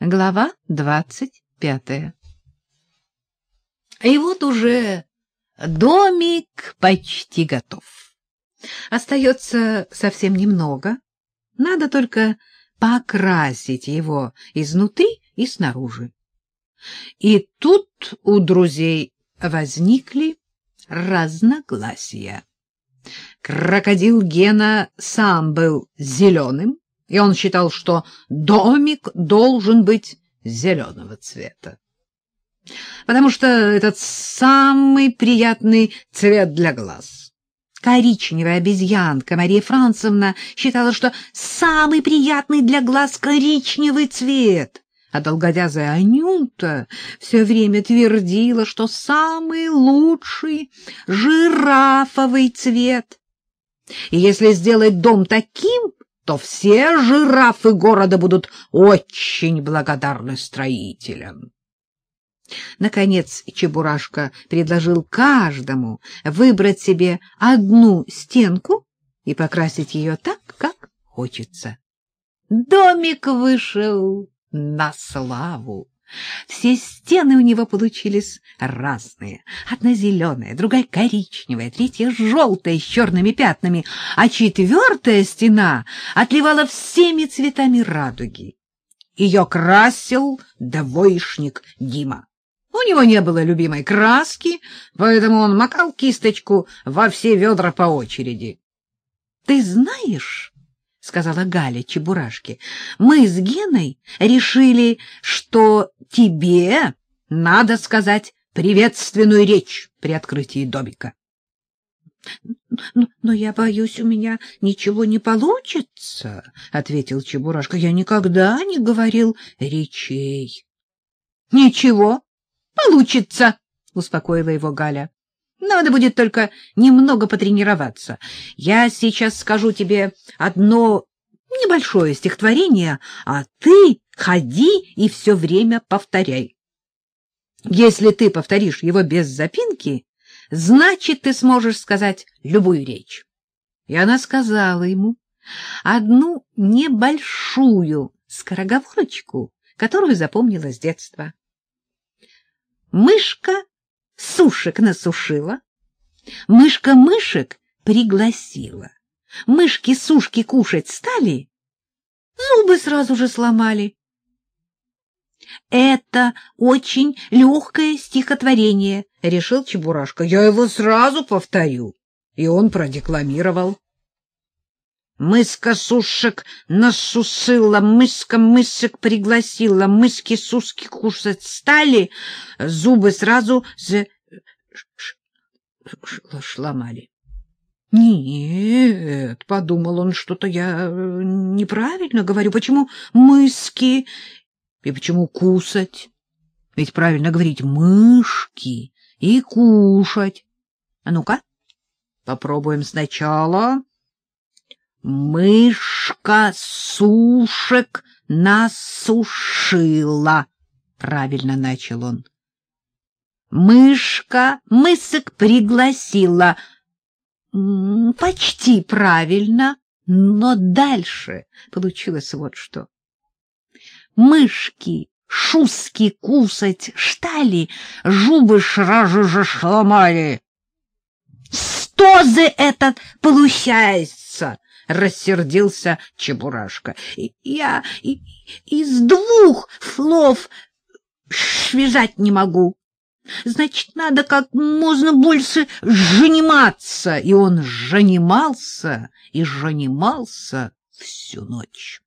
Глава двадцать пятая. И вот уже домик почти готов. Остается совсем немного. Надо только покрасить его изнутри и снаружи. И тут у друзей возникли разногласия. Крокодил Гена сам был зеленым, и он считал, что домик должен быть зеленого цвета. Потому что этот самый приятный цвет для глаз. Коричневая обезьянка Мария Францевна считала, что самый приятный для глаз коричневый цвет. А долговязая Анюта все время твердила, что самый лучший жирафовый цвет. И если сделать дом таким, то все жирафы города будут очень благодарны строителям. Наконец Чебурашка предложил каждому выбрать себе одну стенку и покрасить ее так, как хочется. Домик вышел на славу. Все стены у него получились разные. Одна зеленая, другая коричневая, третья желтая с черными пятнами, а четвертая стена отливала всеми цветами радуги. Ее красил двоечник Дима. У него не было любимой краски, поэтому он макал кисточку во все ведра по очереди. — Ты знаешь, — сказала Галя Чебурашке. — Мы с Геной решили, что тебе надо сказать приветственную речь при открытии домика. — Но я боюсь, у меня ничего не получится, — ответил Чебурашка. — Я никогда не говорил речей. — Ничего, получится, — успокоила его Галя. Надо будет только немного потренироваться. Я сейчас скажу тебе одно небольшое стихотворение, а ты ходи и все время повторяй. Если ты повторишь его без запинки, значит, ты сможешь сказать любую речь. И она сказала ему одну небольшую скороговорочку, которую запомнила с детства. Мышка сушек насушила, мышка мышек пригласила. Мышки-сушки кушать стали, зубы сразу же сломали. Это очень легкое стихотворение, решил Чебурашка. Я его сразу повторю. И он продекламировал. Мыска сушек насусила, мыска мысок пригласила, мыски суски кушать стали, зубы сразу за... сломали. Нет, — подумал он, — что-то я э, неправильно говорю. Почему мыски и почему кусать? Ведь правильно говорить мышки и кушать. А ну-ка, попробуем сначала. Мышка сушек насушила. Правильно начал он. Мышка мысок пригласила. Почти правильно, но дальше получилось вот что. Мышки шуски кусать штали, зубы сразу же сломали. Что за этот получается? — рассердился Чебурашка. — Я из двух слов связать не могу. Значит, надо как можно больше заниматься. И он занимался и занимался всю ночь.